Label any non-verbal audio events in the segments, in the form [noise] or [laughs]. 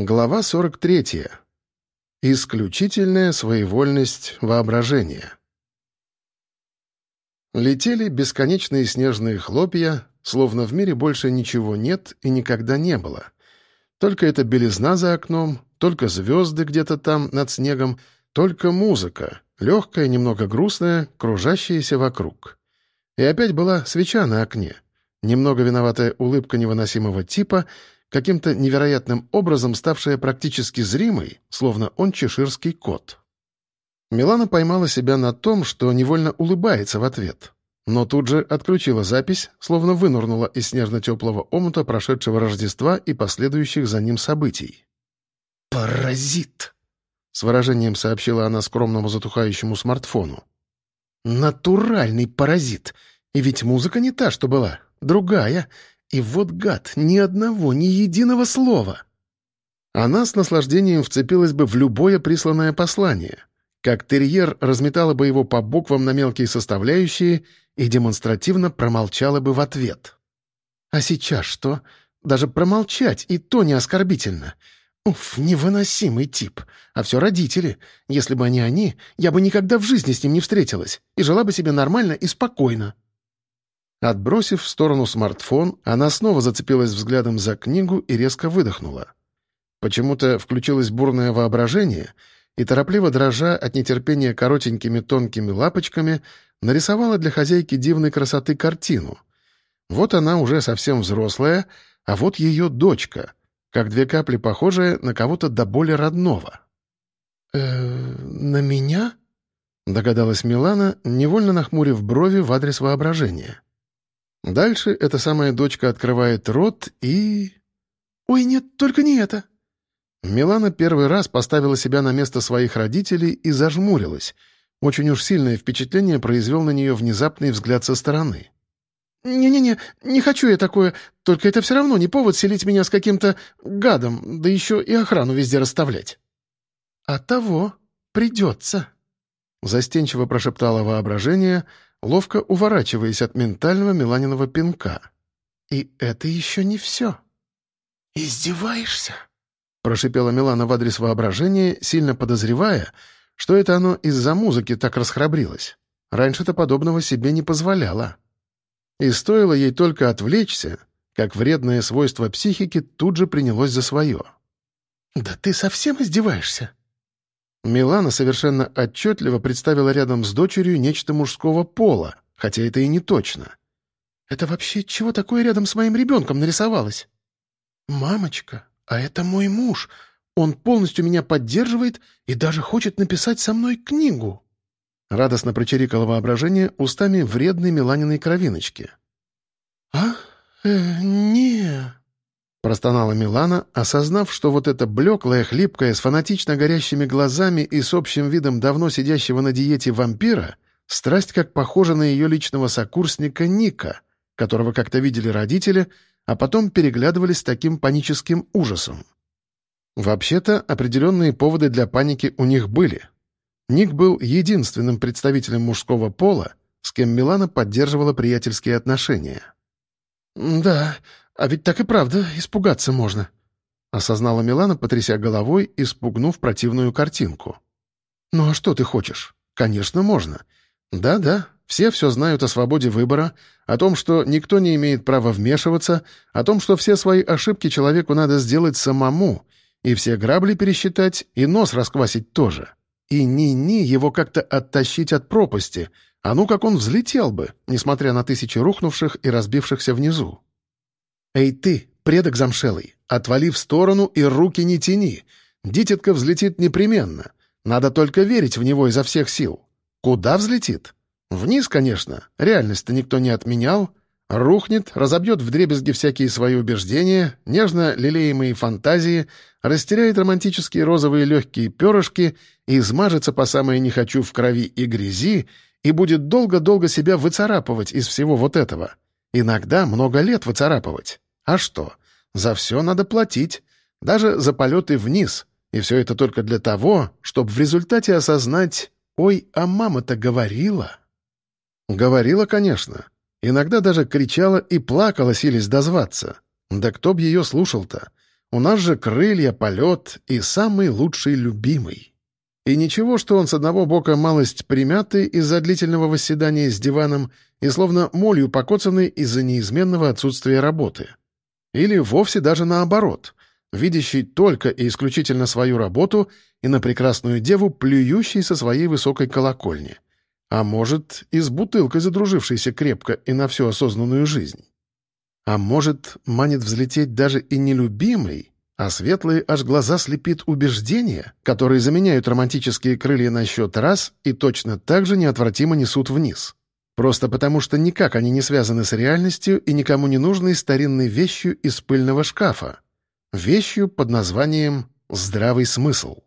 Глава 43. Исключительная своевольность воображения. Летели бесконечные снежные хлопья, словно в мире больше ничего нет и никогда не было. Только эта белизна за окном, только звезды где-то там над снегом, только музыка, легкая, немного грустная, кружащаяся вокруг. И опять была свеча на окне, немного виноватая улыбка невыносимого типа — каким-то невероятным образом ставшая практически зримой, словно он чеширский кот. Милана поймала себя на том, что невольно улыбается в ответ, но тут же отключила запись, словно вынурнула из снежно-теплого омута прошедшего Рождества и последующих за ним событий. «Паразит!» — с выражением сообщила она скромному затухающему смартфону. «Натуральный паразит! И ведь музыка не та, что была, другая, и вот гад, ни одного, ни единого слова. Она с наслаждением вцепилась бы в любое присланное послание. Как терьер разметала бы его по буквам на мелкие составляющие и демонстративно промолчала бы в ответ. А сейчас что? Даже промолчать, и то не оскорбительно. Уф, невыносимый тип. А все родители. Если бы они они, я бы никогда в жизни с ним не встретилась и жила бы себе нормально и спокойно. Отбросив в сторону смартфон, она снова зацепилась взглядом за книгу и резко выдохнула. Почему-то включилось бурное воображение, и, торопливо дрожа от нетерпения коротенькими тонкими лапочками, нарисовала для хозяйки дивной красоты картину. Вот она уже совсем взрослая, а вот ее дочка, как две капли похожая на кого-то до боли родного. «Э, «На меня?» — догадалась Милана, невольно нахмурив брови в адрес воображения. Дальше эта самая дочка открывает рот и... «Ой, нет, только не это!» Милана первый раз поставила себя на место своих родителей и зажмурилась. Очень уж сильное впечатление произвел на нее внезапный взгляд со стороны. «Не-не-не, не хочу я такое, только это все равно не повод селить меня с каким-то гадом, да еще и охрану везде расставлять». «А того придется», — застенчиво прошептало воображение — ловко уворачиваясь от ментального Миланиного пинка. «И это еще не все». «Издеваешься?» — прошипела Милана в адрес воображения, сильно подозревая, что это оно из-за музыки так расхрабрилось. Раньше-то подобного себе не позволяла. И стоило ей только отвлечься, как вредное свойство психики тут же принялось за свое. «Да ты совсем издеваешься?» Милана совершенно отчетливо представила рядом с дочерью нечто мужского пола, хотя это и не точно. «Это вообще чего такое рядом с моим ребенком нарисовалось?» «Мамочка, а это мой муж. Он полностью меня поддерживает и даже хочет написать со мной книгу». Радостно прочирикало воображение устами вредной Миланиной кровиночки. «А? Э, не...» Простонала Милана, осознав, что вот эта блеклая, хлипкая, с фанатично горящими глазами и с общим видом давно сидящего на диете вампира, страсть как похожа на ее личного сокурсника Ника, которого как-то видели родители, а потом переглядывались с таким паническим ужасом. Вообще-то, определенные поводы для паники у них были. Ник был единственным представителем мужского пола, с кем Милана поддерживала приятельские отношения. «Да, «А ведь так и правда испугаться можно», — осознала Милана, потряся головой и спугнув противную картинку. «Ну а что ты хочешь? Конечно, можно. Да-да, все все знают о свободе выбора, о том, что никто не имеет права вмешиваться, о том, что все свои ошибки человеку надо сделать самому, и все грабли пересчитать, и нос расквасить тоже. И ни-ни его как-то оттащить от пропасти, а ну как он взлетел бы, несмотря на тысячи рухнувших и разбившихся внизу. «Эй ты, предок замшелый, отвали в сторону и руки не тяни. Дитятка взлетит непременно. Надо только верить в него изо всех сил. Куда взлетит? Вниз, конечно. Реальность-то никто не отменял. Рухнет, разобьет вдребезги всякие свои убеждения, нежно лелеемые фантазии, растеряет романтические розовые легкие перышки и измажется по самое «не хочу» в крови и грязи и будет долго-долго себя выцарапывать из всего вот этого. Иногда много лет выцарапывать. А что? За все надо платить. Даже за полеты вниз. И все это только для того, чтобы в результате осознать «Ой, а мама-то говорила». Говорила, конечно. Иногда даже кричала и плакала, силясь дозваться. Да кто б ее слушал-то? У нас же крылья, полет и самый лучший любимый. И ничего, что он с одного бока малость примятый из-за длительного восседания с диваном и словно молью покоцанный из-за неизменного отсутствия работы. Или вовсе даже наоборот, видящий только и исключительно свою работу и на прекрасную деву, плюющий со своей высокой колокольни. А может, и с бутылкой задружившейся крепко и на всю осознанную жизнь. А может, манит взлететь даже и нелюбимый, а светлые аж глаза слепит убеждения, которые заменяют романтические крылья на счет раз и точно так же неотвратимо несут вниз. Просто потому, что никак они не связаны с реальностью и никому не нужной старинной вещью из пыльного шкафа. Вещью под названием «здравый смысл».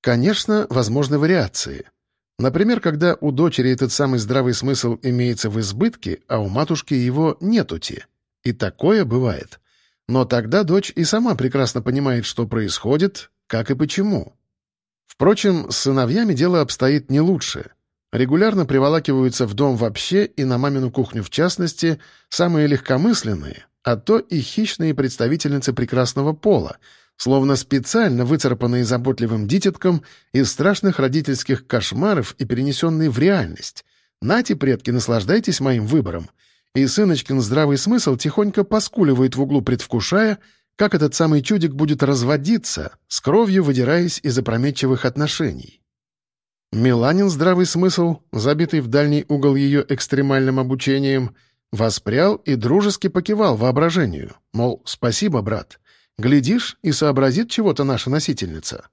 Конечно, возможны вариации. Например, когда у дочери этот самый здравый смысл имеется в избытке, а у матушки его нетути. И такое бывает — но тогда дочь и сама прекрасно понимает, что происходит, как и почему. Впрочем, с сыновьями дело обстоит не лучше. Регулярно приволакиваются в дом вообще и на мамину кухню в частности самые легкомысленные, а то и хищные представительницы прекрасного пола, словно специально выцарапанные заботливым дитятком из страшных родительских кошмаров и перенесенные в реальность. Нате, предки, наслаждайтесь моим выбором — и сыночкин здравый смысл тихонько поскуливает в углу, предвкушая, как этот самый чудик будет разводиться, с кровью выдираясь из опрометчивых отношений. Миланин здравый смысл, забитый в дальний угол ее экстремальным обучением, воспрял и дружески покивал воображению, мол, спасибо, брат, глядишь и сообразит чего-то наша носительница.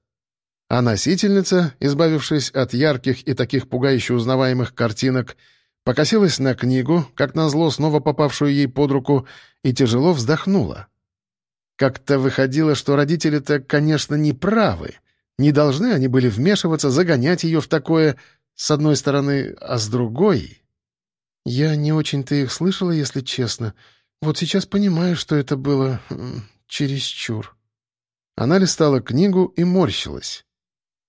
А носительница, избавившись от ярких и таких пугающе узнаваемых картинок, покосилась на книгу, как назло снова попавшую ей под руку, и тяжело вздохнула. Как-то выходило, что родители-то, конечно, не правы. Не должны они были вмешиваться, загонять ее в такое, с одной стороны, а с другой... Я не очень-то их слышала, если честно. Вот сейчас понимаю, что это было чересчур. Она листала книгу и морщилась.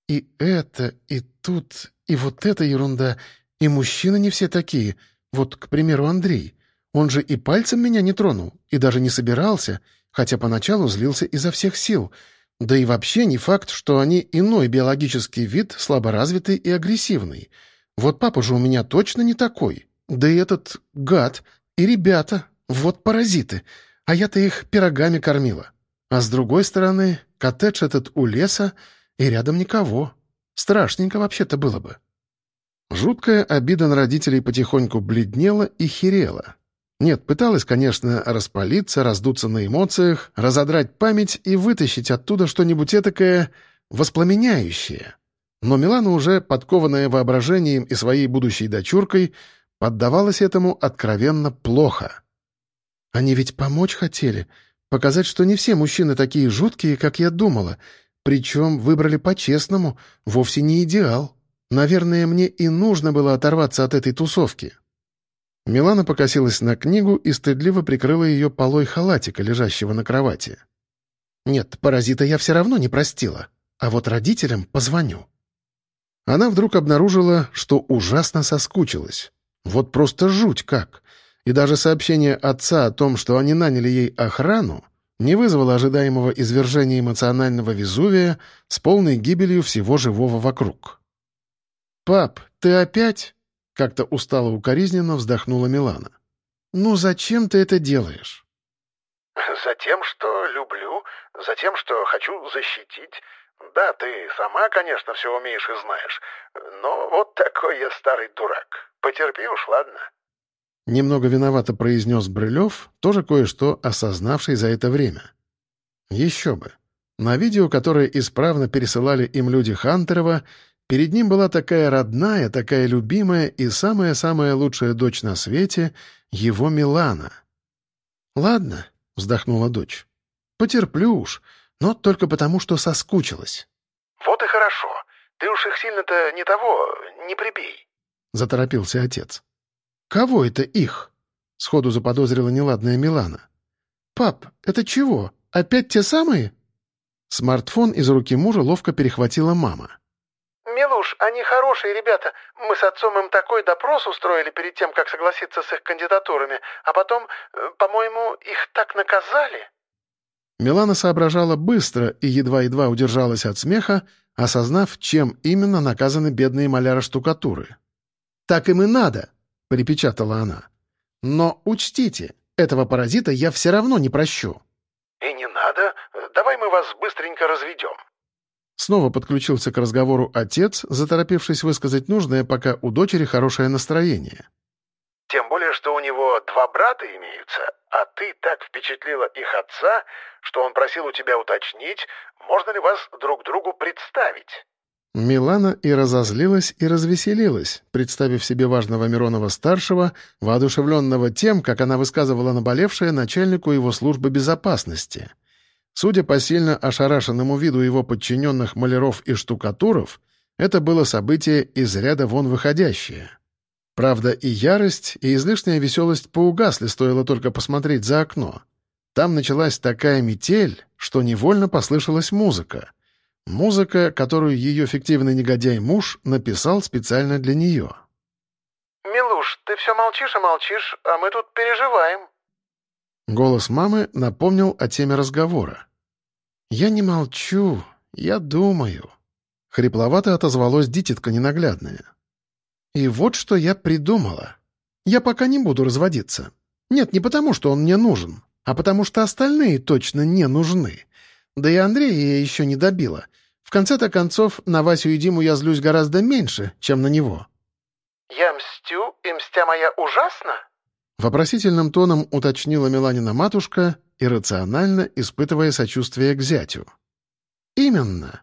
И это, и тут, и вот эта ерунда, и мужчины не все такие. Вот, к примеру, Андрей. Он же и пальцем меня не тронул, и даже не собирался, хотя поначалу злился изо всех сил. Да и вообще не факт, что они иной биологический вид, слаборазвитый и агрессивный. Вот папа же у меня точно не такой. Да и этот гад. И ребята. Вот паразиты. А я-то их пирогами кормила. А с другой стороны, коттедж этот у леса, и рядом никого. Страшненько вообще-то было бы. Жуткая обида на родителей потихоньку бледнела и херела. Нет, пыталась, конечно, распалиться, раздуться на эмоциях, разодрать память и вытащить оттуда что-нибудь этакое воспламеняющее. Но Милана, уже подкованная воображением и своей будущей дочуркой, поддавалась этому откровенно плохо. «Они ведь помочь хотели, показать, что не все мужчины такие жуткие, как я думала, причем выбрали по-честному, вовсе не идеал». Наверное, мне и нужно было оторваться от этой тусовки. Милана покосилась на книгу и стыдливо прикрыла ее полой халатика, лежащего на кровати. «Нет, паразита я все равно не простила, а вот родителям позвоню». Она вдруг обнаружила, что ужасно соскучилась. Вот просто жуть как. И даже сообщение отца о том, что они наняли ей охрану, не вызвало ожидаемого извержения эмоционального Везувия с полной гибелью всего живого вокруг. «Пап, ты опять?» — как-то устало укоризненно вздохнула Милана. «Ну зачем ты это делаешь?» «Затем, что люблю, затем, что хочу защитить. Да, ты сама, конечно, все умеешь и знаешь, но вот такой я старый дурак. Потерпи уж, ладно?» Немного виновато произнес Брылев, тоже кое-что осознавший за это время. Еще бы. На видео, которое исправно пересылали им люди Хантерова, Перед ним была такая родная, такая любимая и самая-самая лучшая дочь на свете — его Милана. «Ладно», — вздохнула дочь, — «потерплю уж, но только потому, что соскучилась». «Вот и хорошо. Ты уж их сильно-то не того, не прибей», — заторопился отец. «Кого это их?» — сходу заподозрила неладная Милана. «Пап, это чего? Опять те самые?» Смартфон из руки мужа ловко перехватила мама. «Милуш, они хорошие ребята. Мы с отцом им такой допрос устроили перед тем, как согласиться с их кандидатурами, а потом, э, по-моему, их так наказали». Милана соображала быстро и едва-едва удержалась от смеха, осознав, чем именно наказаны бедные маляры штукатуры. «Так им и надо!» — припечатала она. «Но учтите, этого паразита я все равно не прощу». «И не надо. Давай мы вас быстренько разведем». Снова подключился к разговору отец, заторопившись высказать нужное, пока у дочери хорошее настроение. «Тем более, что у него два брата имеются, а ты так впечатлила их отца, что он просил у тебя уточнить, можно ли вас друг другу представить». Милана и разозлилась, и развеселилась, представив себе важного Миронова-старшего, воодушевленного тем, как она высказывала наболевшее начальнику его службы безопасности. Судя по сильно ошарашенному виду его подчиненных маляров и штукатуров, это было событие из ряда вон выходящее. Правда, и ярость, и излишняя веселость поугасли, стоило только посмотреть за окно. Там началась такая метель, что невольно послышалась музыка — Музыка, которую ее фиктивный негодяй-муж написал специально для нее. «Милуш, ты все молчишь и молчишь, а мы тут переживаем». Голос мамы напомнил о теме разговора. «Я не молчу, я думаю». Хрипловато отозвалось дитятка ненаглядная. «И вот что я придумала. Я пока не буду разводиться. Нет, не потому, что он мне нужен, а потому что остальные точно не нужны. Да и Андрея я еще не добила. В конце-то концов, на Васю и Диму я злюсь гораздо меньше, чем на него. «Я мстю, и мстя моя ужасна?» Вопросительным тоном уточнила Миланина матушка, иррационально испытывая сочувствие к зятю. «Именно».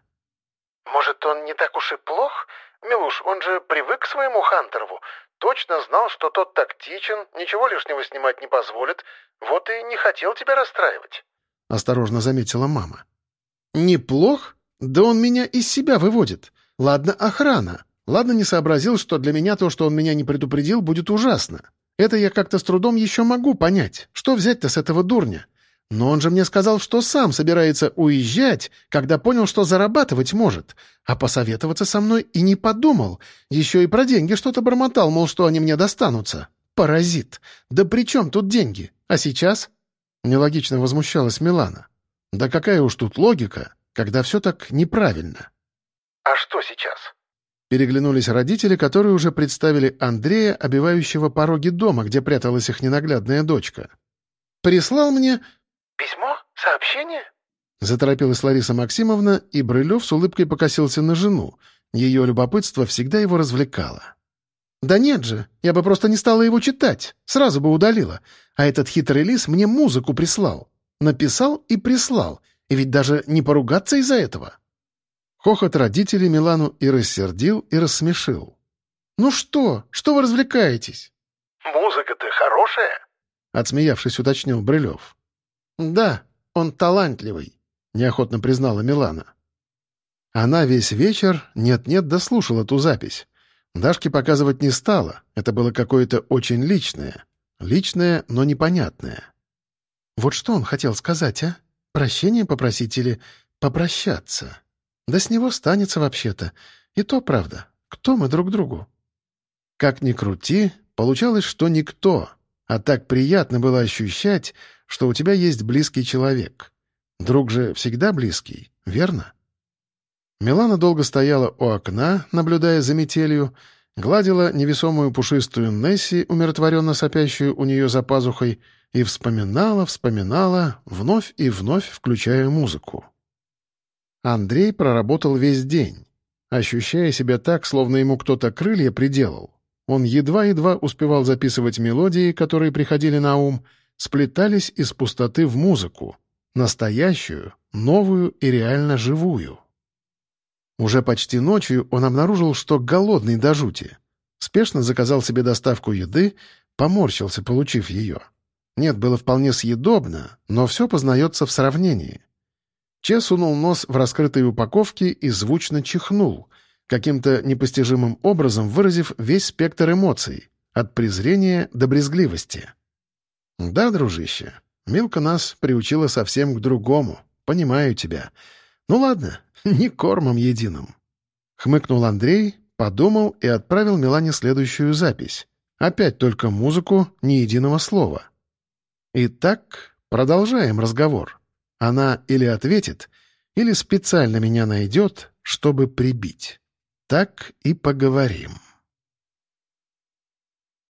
«Может, он не так уж и плох? Милуш, он же привык к своему Хантерову, точно знал, что тот тактичен, ничего лишнего снимать не позволит, вот и не хотел тебя расстраивать». — осторожно заметила мама. «Неплох? Да он меня из себя выводит. Ладно, охрана. Ладно, не сообразил, что для меня то, что он меня не предупредил, будет ужасно. Это я как-то с трудом еще могу понять. Что взять-то с этого дурня? Но он же мне сказал, что сам собирается уезжать, когда понял, что зарабатывать может. А посоветоваться со мной и не подумал. Еще и про деньги что-то бормотал, мол, что они мне достанутся. Паразит. Да при чем тут деньги? А сейчас? Нелогично возмущалась Милана. Да какая уж тут логика, когда все так неправильно. «А что сейчас?» Переглянулись родители, которые уже представили Андрея, обивающего пороги дома, где пряталась их ненаглядная дочка. «Прислал мне...» «Письмо? Сообщение?» Заторопилась Лариса Максимовна, и Брылев с улыбкой покосился на жену. Ее любопытство всегда его развлекало. «Да нет же, я бы просто не стала его читать, сразу бы удалила. А этот хитрый лис мне музыку прислал. Написал и прислал, и ведь даже не поругаться из-за этого». Хохот родителей Милану и рассердил, и рассмешил. «Ну что? Что вы развлекаетесь?» «Музыка-то хорошая?» — отсмеявшись, уточнил Брылев. «Да, он талантливый», — неохотно признала Милана. Она весь вечер нет-нет дослушала ту запись. Дашке показывать не стала, это было какое-то очень личное. Личное, но непонятное. Вот что он хотел сказать, а? Прощение попросить или попрощаться? Да с него станется вообще-то. И то правда. Кто мы друг другу? Как ни крути, получалось, что никто. А так приятно было ощущать, что у тебя есть близкий человек. Друг же всегда близкий, верно? Милана долго стояла у окна, наблюдая за метелью, гладила невесомую пушистую Несси, умиротворенно сопящую у нее за пазухой, и вспоминала, вспоминала, вновь и вновь включая музыку. Андрей проработал весь день, ощущая себя так, словно ему кто-то крылья приделал. Он едва-едва успевал записывать мелодии, которые приходили на ум, сплетались из пустоты в музыку, настоящую, новую и реально живую. Уже почти ночью он обнаружил, что голодный до жути. Спешно заказал себе доставку еды, поморщился, получив ее. Нет, было вполне съедобно, но все познается в сравнении. Че сунул нос в раскрытые упаковки и звучно чихнул, каким-то непостижимым образом выразив весь спектр эмоций, от презрения до брезгливости. «Да, дружище, Милка нас приучила совсем к другому, понимаю тебя. Ну ладно, [laughs] не кормом единым. Хмыкнул Андрей, подумал и отправил Милане следующую запись. Опять только музыку, ни единого слова. Итак, продолжаем разговор. Она или ответит, или специально меня найдет, чтобы прибить. Так и поговорим.